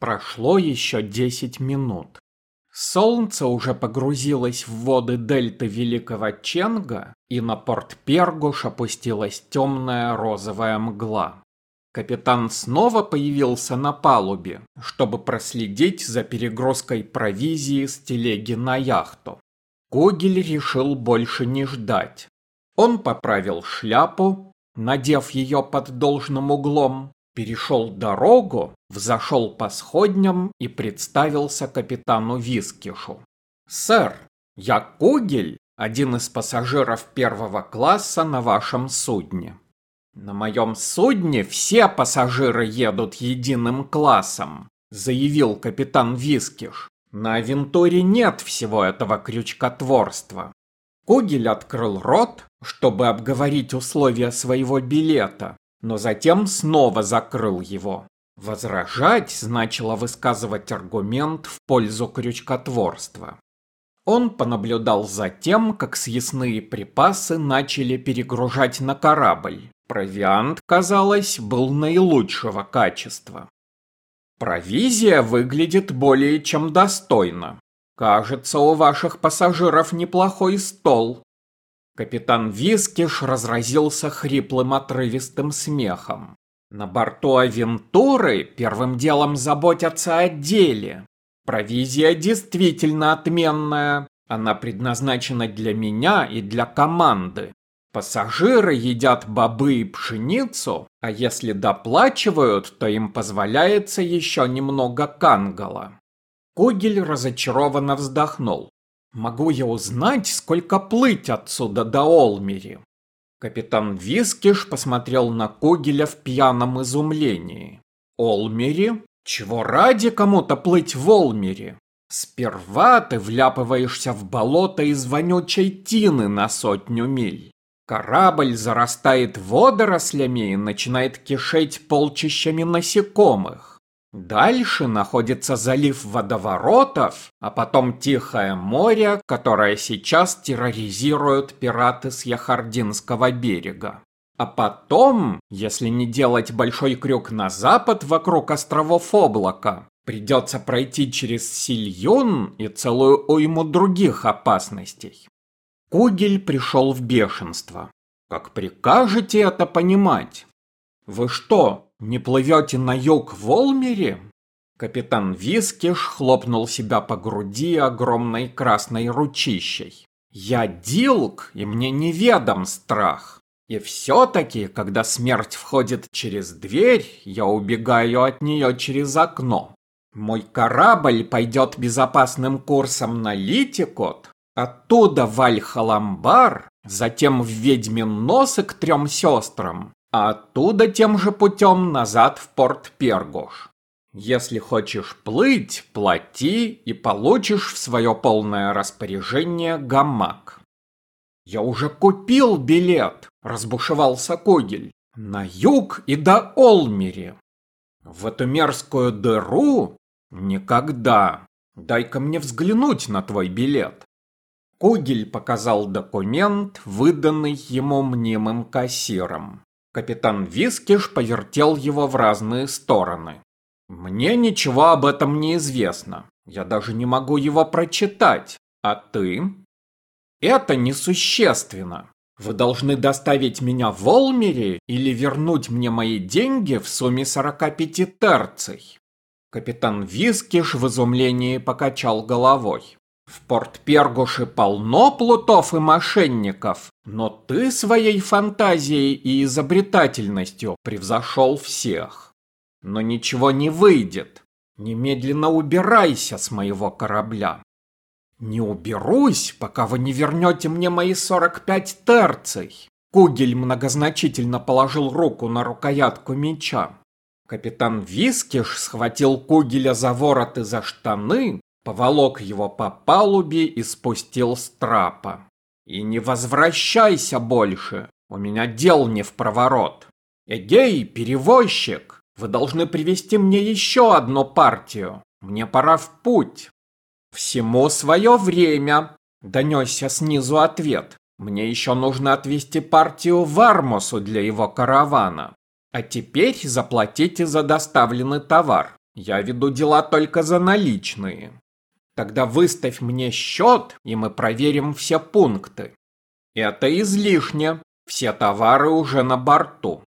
Прошло еще десять минут. Солнце уже погрузилось в воды дельты Великого Ченга, и на порт Пергуш опустилась темная розовая мгла. Капитан снова появился на палубе, чтобы проследить за перегрузкой провизии с телеги на яхту. Кугель решил больше не ждать. Он поправил шляпу, надев ее под должным углом, перешел дорогу, взошел по сходням и представился капитану Вискишу. «Сэр, я Кугель, один из пассажиров первого класса на вашем судне. На моем судне все пассажиры едут единым классом», заявил капитан Вискиш. «На Авентуре нет всего этого крючкотворства». Кугель открыл рот, чтобы обговорить условия своего билета, но затем снова закрыл его. Возражать значило высказывать аргумент в пользу крючкотворства. Он понаблюдал за тем, как съестные припасы начали перегружать на корабль. Провиант, казалось, был наилучшего качества. Провизия выглядит более чем достойно. Кажется, у ваших пассажиров неплохой стол, Капитан Вискиш разразился хриплым отрывистым смехом. На борту Авентуры первым делом заботятся о деле. Провизия действительно отменная. Она предназначена для меня и для команды. Пассажиры едят бобы и пшеницу, а если доплачивают, то им позволяется еще немного кангала. Кугель разочарованно вздохнул. Могу я узнать, сколько плыть отсюда до Олмери? Капитан Вискиш посмотрел на Когеля в пьяном изумлении. Олмери? Чего ради кому-то плыть в Олмери? Сперва ты вляпываешься в болото из вонючей тины на сотню миль. Корабль зарастает водорослями и начинает кишеть полчищами насекомых. Дальше находится залив водоворотов, а потом Тихое море, которое сейчас терроризируют пираты с Яхардинского берега. А потом, если не делать большой крюк на запад вокруг островов облака, придется пройти через Сильюн и целую уйму других опасностей. Кугель пришел в бешенство. Как прикажете это понимать? Вы что, «Не плывете на юг в Олмере?» Капитан Вискиш хлопнул себя по груди огромной красной ручищей. «Я Дилк, и мне неведом страх. И все-таки, когда смерть входит через дверь, я убегаю от нее через окно. Мой корабль пойдет безопасным курсом на Литикот, оттуда в Альхаламбар, затем в Ведьмин нос и к трем сестрам, а оттуда тем же путем назад в порт Пергош. Если хочешь плыть, плати и получишь в свое полное распоряжение гамак. Я уже купил билет, разбушевался Когель, на юг и до Олмери. В эту мерзкую дыру? Никогда. Дай-ка мне взглянуть на твой билет. Кугель показал документ, выданный ему мнимым кассиром. Капитан Вискиш повертел его в разные стороны. «Мне ничего об этом не известно. Я даже не могу его прочитать. А ты?» «Это несущественно. Вы должны доставить меня в Олмере или вернуть мне мои деньги в сумме 45 терций». Капитан Вискиш в изумлении покачал головой. В порт Пергуши полно плутов и мошенников, но ты своей фантазией и изобретательностью превзошел всех. Но ничего не выйдет. Немедленно убирайся с моего корабля. Не уберусь, пока вы не вернете мне мои 45 терций. Кугель многозначительно положил руку на рукоятку меча. Капитан Вискиш схватил Кугеля за ворот и за штаны поволок его по палубе и спустил с трапа. «И не возвращайся больше, у меня дел не в проворот. Эгей, перевозчик, вы должны привести мне еще одну партию, мне пора в путь». «Всему свое время», — донесся снизу ответ. «Мне еще нужно отвезти партию в Армосу для его каравана. А теперь заплатите за доставленный товар. Я веду дела только за наличные. Тогда выставь мне счет, и мы проверим все пункты. Это излишне. Все товары уже на борту.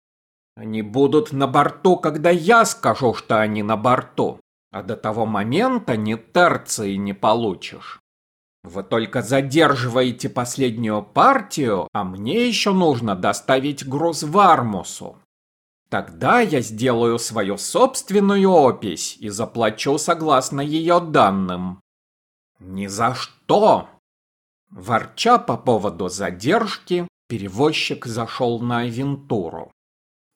Они будут на борту, когда я скажу, что они на борту. А до того момента ни терции не получишь. Вы только задерживаете последнюю партию, а мне еще нужно доставить груз в Армусу. Тогда я сделаю свою собственную опись и заплачу согласно ее данным. Ни за что! Ворча по поводу задержки, перевозчик зашел на авентуру.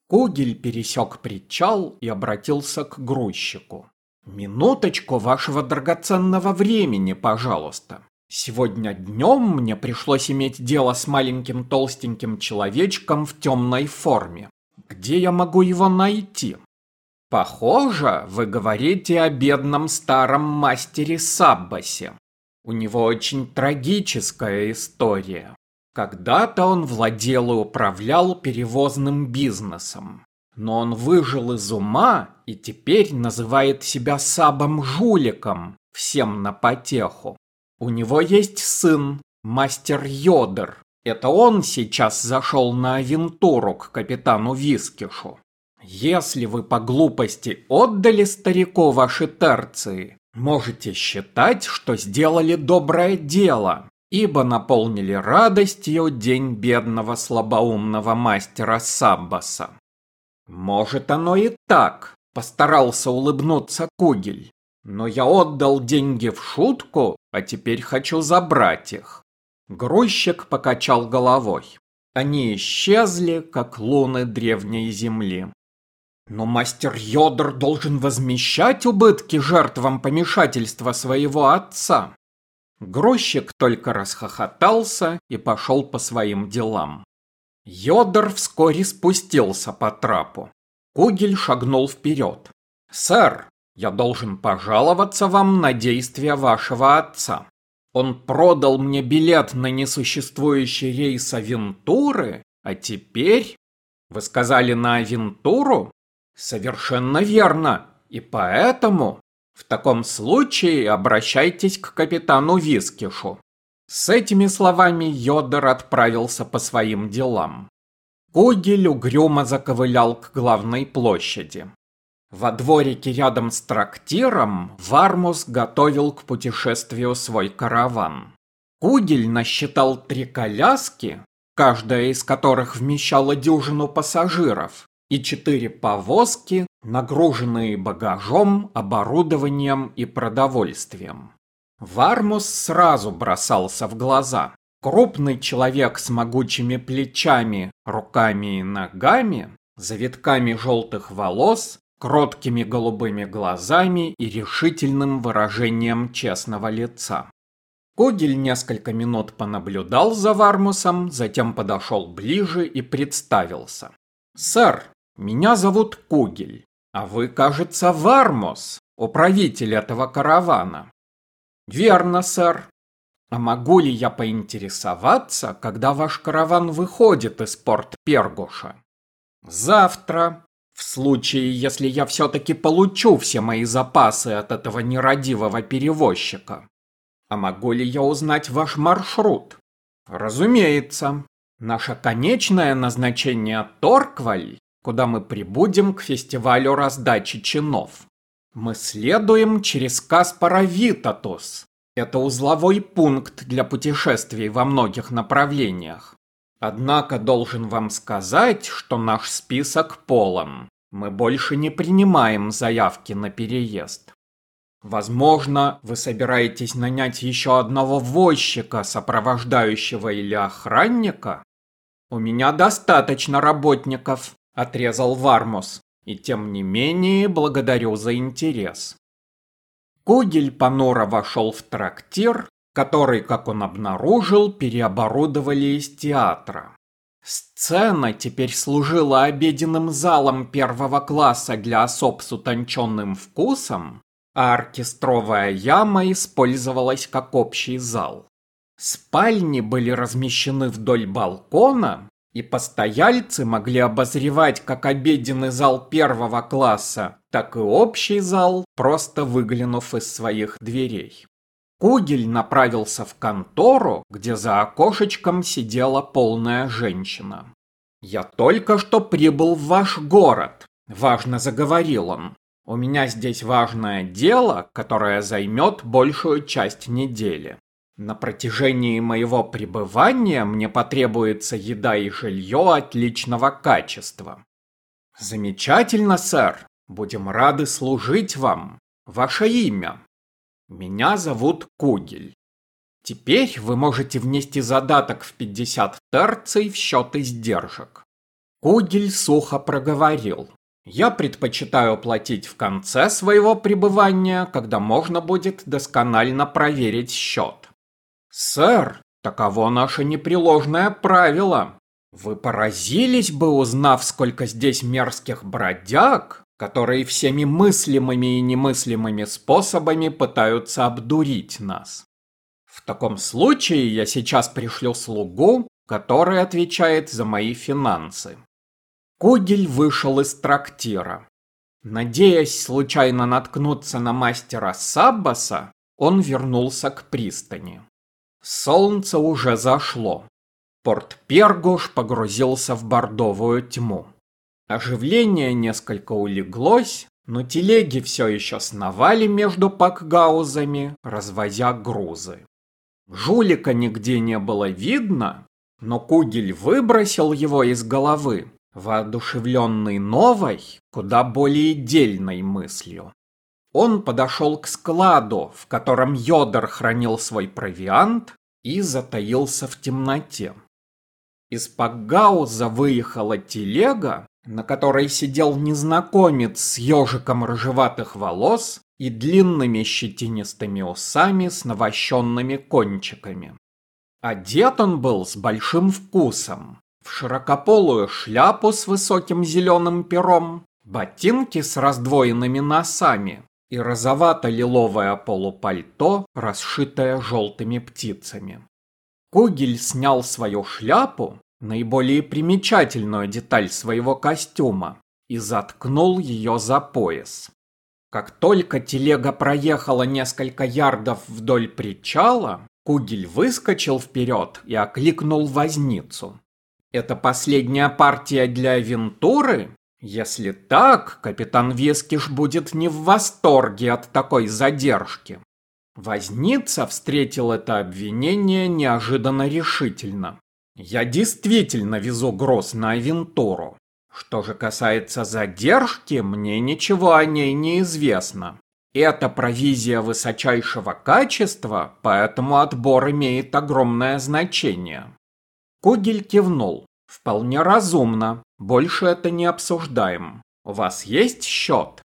Кугель пересек причал и обратился к грузчику. «Минуточку вашего драгоценного времени, пожалуйста. Сегодня днем мне пришлось иметь дело с маленьким толстеньким человечком в темной форме. Где я могу его найти? Похоже, вы говорите о бедном старом мастере Саббасе. У него очень трагическая история. Когда-то он владел и управлял перевозным бизнесом. Но он выжил из ума и теперь называет себя Сабом-жуликом, всем на потеху. У него есть сын, мастер Йодер. Это он сейчас зашел на авентуру к капитану Вискишу. Если вы по глупости отдали старику ваши терции, можете считать, что сделали доброе дело, ибо наполнили радостью день бедного слабоумного мастера Саббаса. Может оно и так, постарался улыбнуться Кугель. Но я отдал деньги в шутку, а теперь хочу забрать их. Грузчик покачал головой. Они исчезли, как луны древней земли. Но мастер Йодр должен возмещать убытки жертвам помешательства своего отца. Грузчик только расхохотался и пошел по своим делам. Йодр вскоре спустился по трапу. Кугель шагнул вперед. «Сэр, я должен пожаловаться вам на действия вашего отца. Он продал мне билет на несуществующий рейс Авентуры, а теперь... Вы сказали на Авентуру? Совершенно верно. И поэтому... В таком случае обращайтесь к капитану Вискишу. С этими словами Йодер отправился по своим делам. Кугель угрюмо заковылял к главной площади. Во дворике рядом с трактиром Вармус готовил к путешествию свой караван. Кугель насчитал три коляски, каждая из которых вмещала дюжину пассажиров, и четыре повозки, нагруженные багажом, оборудованием и продовольствием. Вармус сразу бросался в глаза. Крупный человек с могучими плечами, руками и ногами, завитками желтых волос, кроткими голубыми глазами и решительным выражением честного лица. Когель несколько минут понаблюдал за Вармусом, затем подошел ближе и представился. «Сэр, меня зовут Кугель, а вы, кажется, Вармус, управитель этого каравана». «Верно, сэр. А могу ли я поинтересоваться, когда ваш караван выходит из порт Пергуша?» «Завтра, в случае, если я все-таки получу все мои запасы от этого нерадивого перевозчика. А могу ли я узнать ваш маршрут? Разумеется. Наше конечное назначение Торкваль, куда мы прибудем к фестивалю раздачи чинов. Мы следуем через Каспаровитатус. Это узловой пункт для путешествий во многих направлениях. Однако должен вам сказать, что наш список полон. Мы больше не принимаем заявки на переезд. Возможно, вы собираетесь нанять еще одного возчика, сопровождающего или охранника? У меня достаточно работников, отрезал Вармус. И тем не менее, благодарю за интерес. Кугель понуро вошел в трактир, который, как он обнаружил, переоборудовали из театра. Сцена теперь служила обеденным залом первого класса для особ с утонченным вкусом, а оркестровая яма использовалась как общий зал. Спальни были размещены вдоль балкона, и постояльцы могли обозревать как обеденный зал первого класса, так и общий зал, просто выглянув из своих дверей. Кугель направился в контору, где за окошечком сидела полная женщина. «Я только что прибыл в ваш город», – важно заговорил он. «У меня здесь важное дело, которое займет большую часть недели. На протяжении моего пребывания мне потребуется еда и жилье отличного качества. Замечательно, сэр. Будем рады служить вам. Ваше имя? Меня зовут Кугель. Теперь вы можете внести задаток в 50 терций в счет издержек. Кугель сухо проговорил. Я предпочитаю платить в конце своего пребывания, когда можно будет досконально проверить счет. «Сэр, таково наше непреложное правило. Вы поразились бы, узнав, сколько здесь мерзких бродяг, которые всеми мыслимыми и немыслимыми способами пытаются обдурить нас. В таком случае я сейчас пришлю слугу, который отвечает за мои финансы». Кугель вышел из трактира. Надеясь случайно наткнуться на мастера Саббаса, он вернулся к пристани. Солнце уже зашло. Порт Пергуш погрузился в бордовую тьму. Оживление несколько улеглось, но телеги все еще сновали между пакгаузами, развозя грузы. Жулика нигде не было видно, но Кугель выбросил его из головы, воодушевленный новой, куда более дельной мыслью. Он подошел к складу, в котором Йодор хранил свой провиант, и затаился в темноте. Из Пакгауза выехала телега, на которой сидел незнакомец с ежиком рыжеватых волос и длинными щетинистыми усами с навощенными кончиками. Одет он был с большим вкусом, в широкополую шляпу с высоким зеленым пером, ботинки с раздвоенными носами и розовато-лиловое полупальто, расшитое желтыми птицами. Кугель снял свою шляпу, наиболее примечательную деталь своего костюма, и заткнул ее за пояс. Как только телега проехала несколько ярдов вдоль причала, Кугель выскочил вперед и окликнул возницу. «Это последняя партия для Вентуры?» Если так, капитан Вискиш будет не в восторге от такой задержки. Возница встретил это обвинение неожиданно решительно. Я действительно везу груз на Авентуру. Что же касается задержки, мне ничего о ней не известно. Это провизия высочайшего качества, поэтому отбор имеет огромное значение. Кугель кивнул. Вполне разумно. Больше это не обсуждаем. У вас есть счет?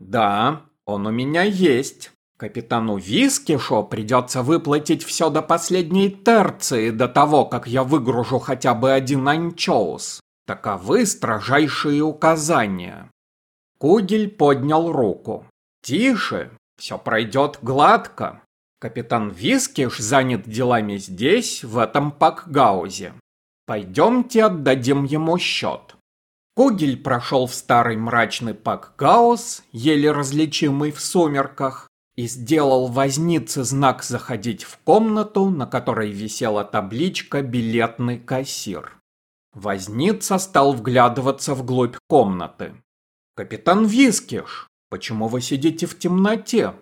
Да, он у меня есть. Капитану Вискишу придется выплатить все до последней терции до того, как я выгружу хотя бы один анчоус. Таковы строжайшие указания. Кугель поднял руку. Тише, все пройдет гладко. Капитан Вискиш занят делами здесь, в этом пакгаузе. Пойдемте отдадим ему счет. Кугель прошел в старый мрачный пакгауз, еле различимый в сумерках, и сделал вознице знак заходить в комнату, на которой висела табличка «Билетный кассир». Возница стал вглядываться вглубь комнаты. «Капитан Вискиш, почему вы сидите в темноте?»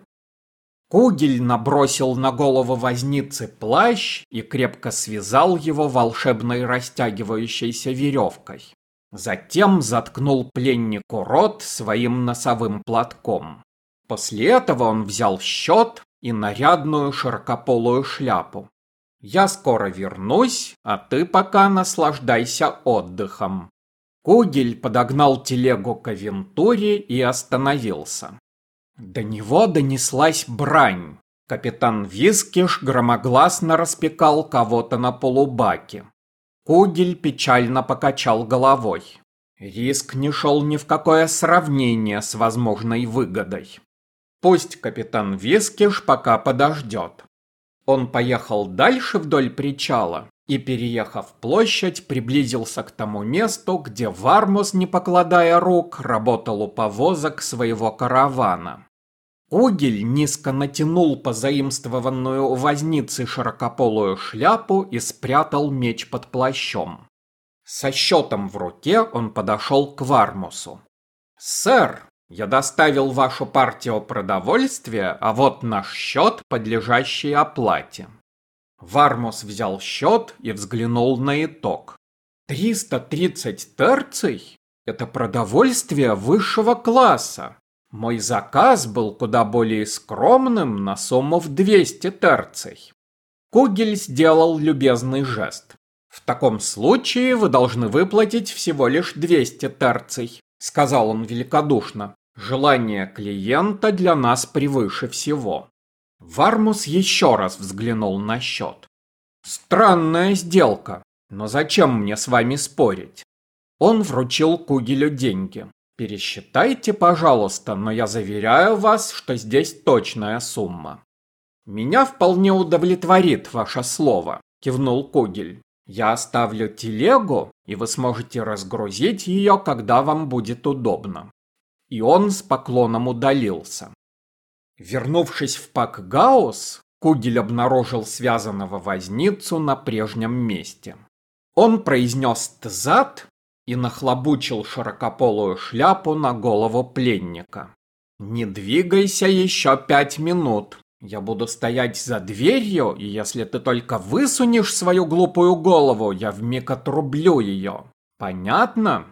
Кугель набросил на голову возницы плащ и крепко связал его волшебной растягивающейся веревкой. Затем заткнул пленнику рот своим носовым платком. После этого он взял счет и нарядную широкополую шляпу. «Я скоро вернусь, а ты пока наслаждайся отдыхом». Кугель подогнал телегу к авентуре и остановился. До него донеслась брань. Капитан Вискиш громогласно распекал кого-то на полубаке. Кугель печально покачал головой. Риск не шел ни в какое сравнение с возможной выгодой. Пусть капитан Вискиш пока подождет. Он поехал дальше вдоль причала и, переехав площадь, приблизился к тому месту, где Вармус, не покладая рук, работал у повозок своего каравана. Угель низко натянул позаимствованную у возницы широкополую шляпу и спрятал меч под плащом. Со счетом в руке он подошел к Вармусу. «Сэр, я доставил вашу партию продовольствия, а вот наш счет, подлежащий оплате». Вармус взял счет и взглянул на итог. «330 терций? Это продовольствие высшего класса. Мой заказ был куда более скромным на сумму в 200 терций». Кугель сделал любезный жест. «В таком случае вы должны выплатить всего лишь 200 терций», сказал он великодушно. «Желание клиента для нас превыше всего». Вармус еще раз взглянул на счет. «Странная сделка, но зачем мне с вами спорить?» Он вручил Кугелю деньги. «Пересчитайте, пожалуйста, но я заверяю вас, что здесь точная сумма». «Меня вполне удовлетворит ваше слово», – кивнул Кугель. «Я оставлю телегу, и вы сможете разгрузить ее, когда вам будет удобно». И он с поклоном удалился. Вернувшись в пак Гаус, Кугель обнаружил связанного возницу на прежнем месте. Он произнес «тзат» и нахлобучил широкополую шляпу на голову пленника. «Не двигайся еще пять минут. Я буду стоять за дверью, и если ты только высунешь свою глупую голову, я вмиг отрублю ее. Понятно?»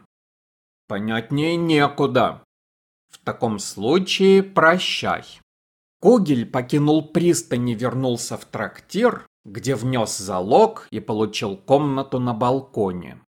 «Понятнее некуда. В таком случае прощай». Когель покинул пристань и вернулся в трактир, где внес залог и получил комнату на балконе.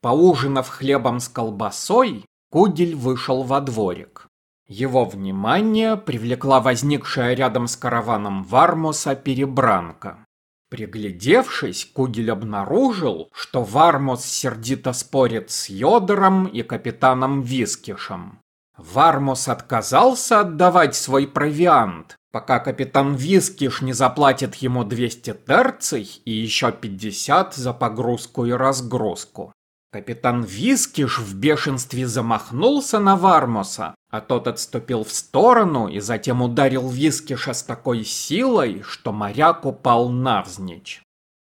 Поужинав хлебом с колбасой, Кугель вышел во дворик. Его внимание привлекла возникшая рядом с караваном Вармуса перебранка. Приглядевшись, Кугель обнаружил, что Вармус сердито спорит с Йодором и капитаном Вискишем. Вармус отказался отдавать свой провиант, пока капитан Вискиш не заплатит ему 200 терций и еще 50 за погрузку и разгрузку. Капитан Вискиш в бешенстве замахнулся на Вармуса, а тот отступил в сторону и затем ударил Вискиша с такой силой, что моряк упал навзничь.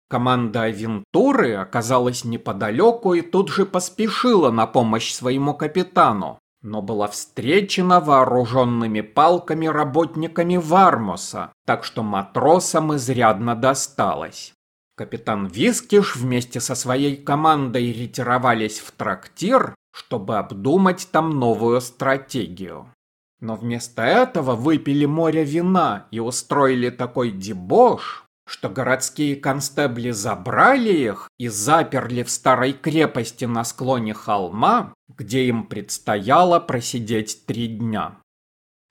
Команда Авентуры оказалась неподалеку и тут же поспешила на помощь своему капитану, но была встречена вооруженными палками работниками Вармоса, так что матросам изрядно досталось. Капитан Вискиш вместе со своей командой ретировались в трактир, чтобы обдумать там новую стратегию. Но вместо этого выпили море вина и устроили такой дебош, что городские констебли забрали их и заперли в старой крепости на склоне холма, где им предстояло просидеть три дня.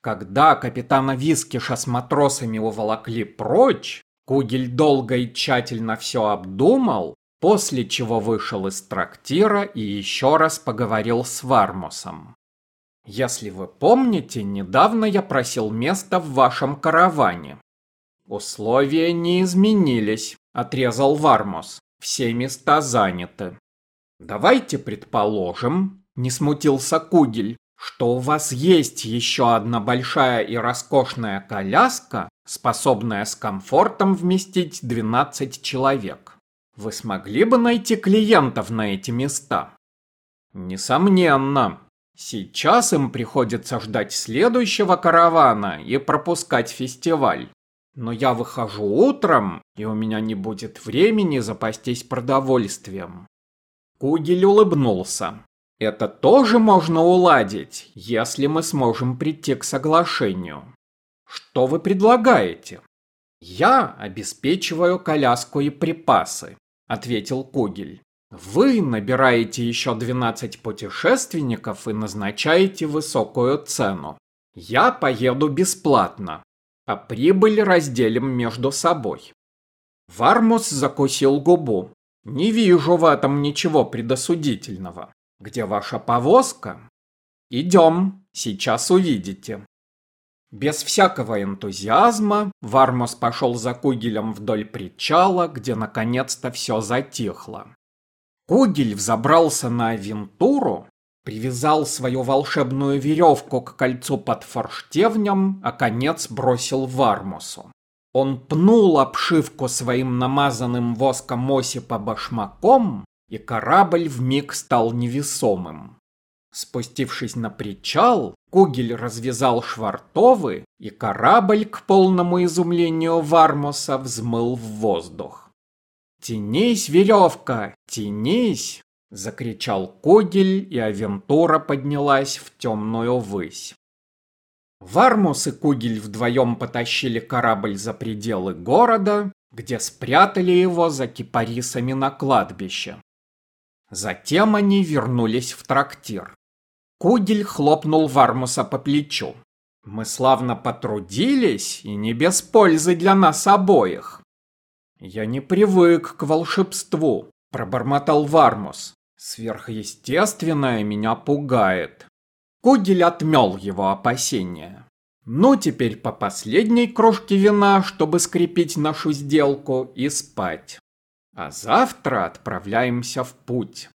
Когда капитана Вискиша с матросами уволокли прочь, Кугель долго и тщательно все обдумал, после чего вышел из трактира и еще раз поговорил с Вармусом. «Если вы помните, недавно я просил место в вашем караване. «Условия не изменились», — отрезал Вармос. «Все места заняты». «Давайте предположим», — не смутился Кугель, «что у вас есть еще одна большая и роскошная коляска, способная с комфортом вместить 12 человек. Вы смогли бы найти клиентов на эти места?» «Несомненно», Сейчас им приходится ждать следующего каравана и пропускать фестиваль. Но я выхожу утром, и у меня не будет времени запастись продовольствием. Кугель улыбнулся. Это тоже можно уладить, если мы сможем прийти к соглашению. Что вы предлагаете? Я обеспечиваю коляску и припасы, ответил Кугель. Вы набираете еще 12 путешественников и назначаете высокую цену. Я поеду бесплатно, а прибыль разделим между собой. Вармус закусил губу. Не вижу в этом ничего предосудительного. Где ваша повозка? Идем, сейчас увидите. Без всякого энтузиазма Вармос пошел за Кугелем вдоль причала, где наконец-то все затихло. Кугель взобрался на авентуру, привязал свою волшебную веревку к кольцу под форштевнем, а конец бросил Вармусу. Он пнул обшивку своим намазанным воском Осипа башмаком, и корабль вмиг стал невесомым. Спустившись на причал, Кугель развязал швартовы, и корабль, к полному изумлению Вармуса, взмыл в воздух. «Тянись, веревка, тянись!» — закричал Кугель, и Авентура поднялась в темную высь. Вармус и Кугель вдвоем потащили корабль за пределы города, где спрятали его за кипарисами на кладбище. Затем они вернулись в трактир. Кугель хлопнул Вармуса по плечу. «Мы славно потрудились, и не без пользы для нас обоих». «Я не привык к волшебству», — пробормотал Вармус. «Сверхъестественное меня пугает». Кугель отмел его опасения. «Ну, теперь по последней кружке вина, чтобы скрепить нашу сделку, и спать. А завтра отправляемся в путь».